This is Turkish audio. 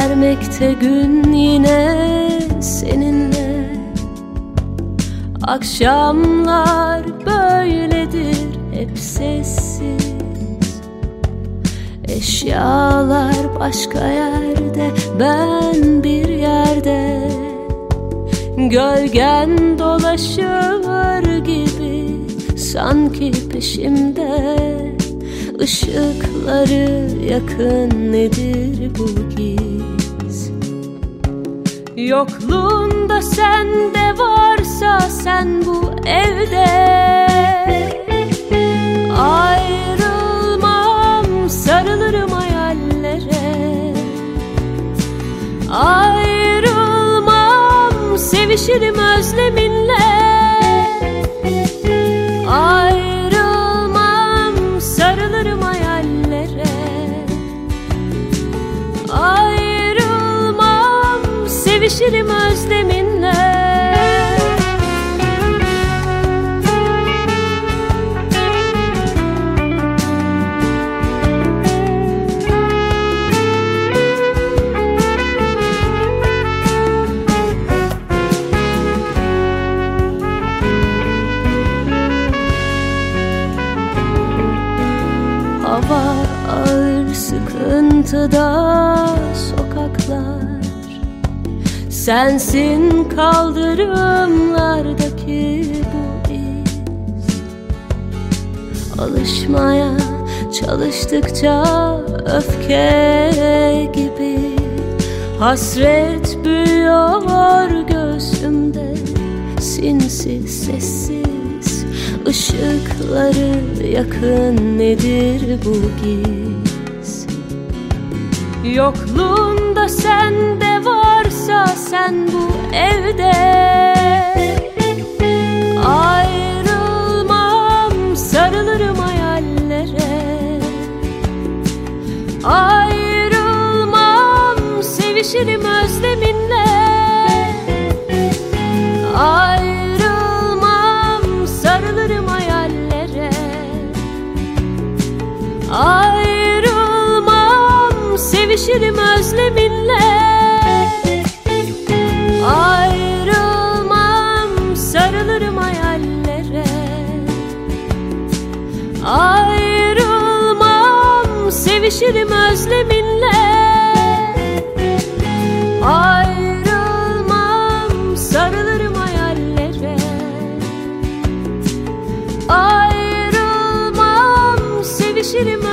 Ermekte gün yine seninle. Akşamlar böyledir hep sessiz. Eşyalar başka yerde ben bir yerde. Gölgen dolaşır gibi sanki peşimde. Işıkları yakın nedir bu giz Yokluğunda sende varsa sen bu evde. Ayrılmam sarılırım hayallere. Ayrılmam sevişirim özleminle Sevişirim özleminle. Hava ağır sıkıntıda sokaklar Sensin kaldırımlardaki bu iz. Alışmaya çalıştıkça öfke gibi. Hasret büyüyor göğsümde. Sinsi sessiz ışıkları yakın nedir bu giz? Varsa sen bu evde. Ayrılmam sarılırım hayallere. Ayrılmam sevişirim özleminle. Ayrılmam sarılırım hayallere. Ayrılmam sevişirim özleminle Ayrılmam sevişirim özleminle. Ayrılmam sarılırım hayallere. Ayrılmam sevişirim